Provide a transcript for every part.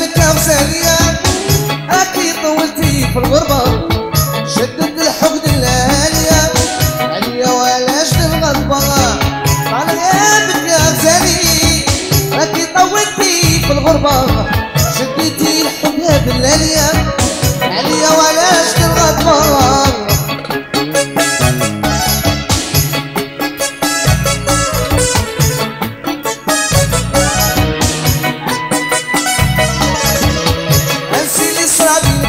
بكى وسالية هاكي طولتي في الغربة. شدت الحقد الهالية. عليا وعلاش تبغى البغى طالع بكى وسالية هاكي طولتي في الغربة.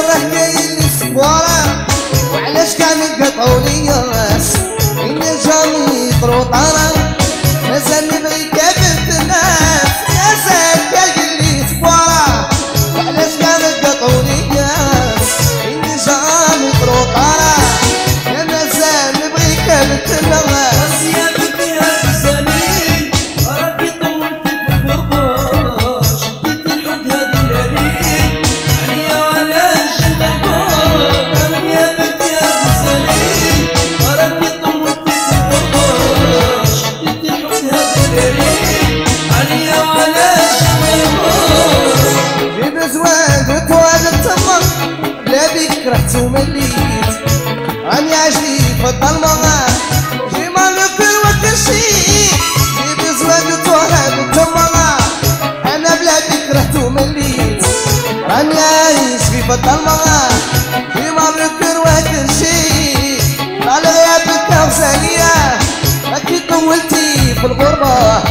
الرحمة اللي سبورة وعلاش كانوا قطعوا لي رحت ومليت. راني عشتي في الظلمة جي مالك الوقت شي جيب زواج وتواجد تمر أنا بلا بيك رحت ومليت. راني عايش في الظلمة جي مالك الوقت شي طال غيابك غزالية راكي طولتي في الغربة.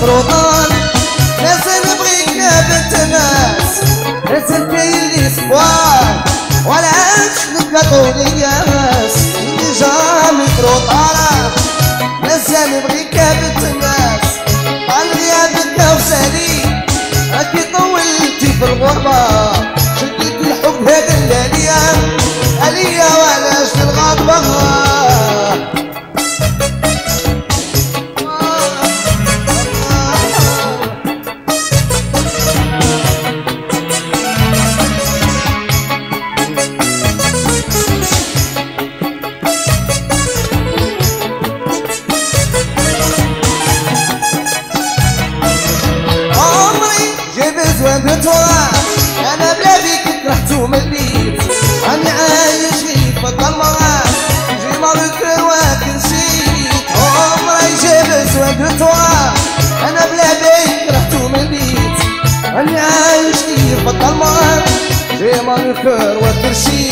طروطان نازل نبغيك يا بنت الناس. نزل كاين لي سبورة وعلاش يقطعوا لي ناس بتوها أنا بلا بيك رحت ومليت. في أنا بلا بيك راني عايش جي